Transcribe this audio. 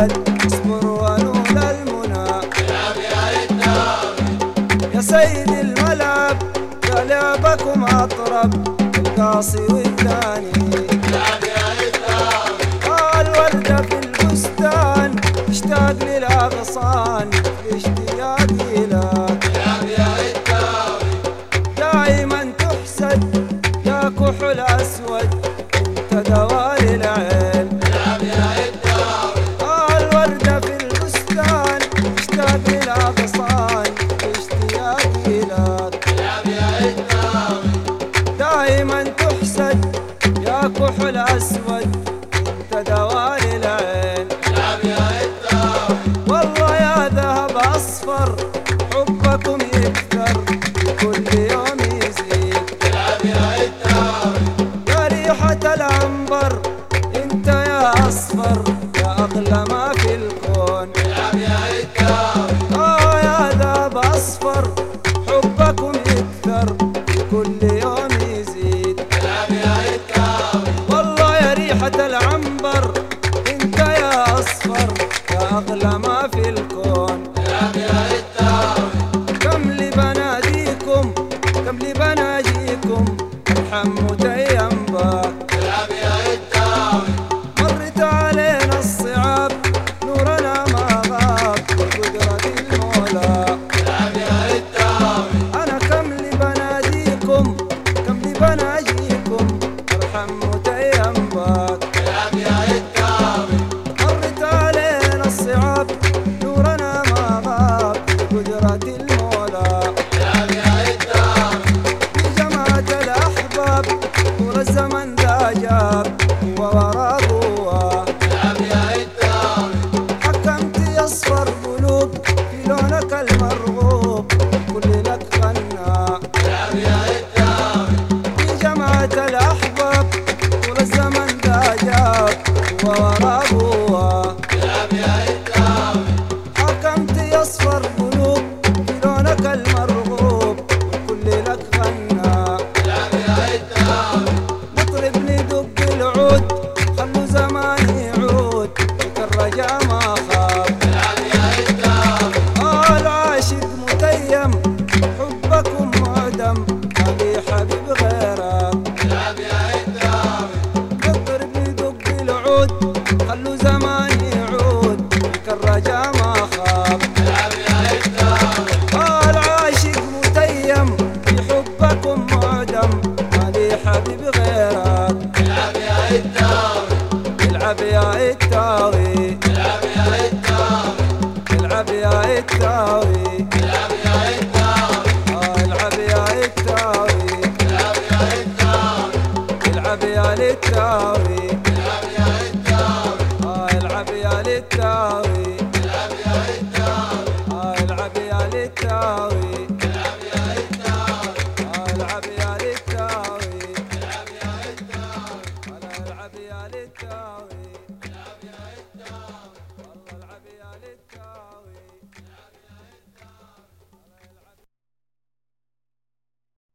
الولد اصبروا ونول المنى. العب يا يا سيد الملعب يا لعبكم أطرب. القاصي والثاني العب يا الوردة في البستان للأغصان اشتياقي العب يا دايما تحسد يا أسود. يا كحل أسود انت العين. والله يا ذهب أصفر حبكم يكثر كل يوم يزيد. يا ريحة العنبر أنت يا أصفر. خلوا زمان يعود لك الرجا ما خاب. العاشق متيم في حبكم معدم ما لي حبيب غيرك. العب يا التاوي. العب يا التاوي. يا ليالي التعب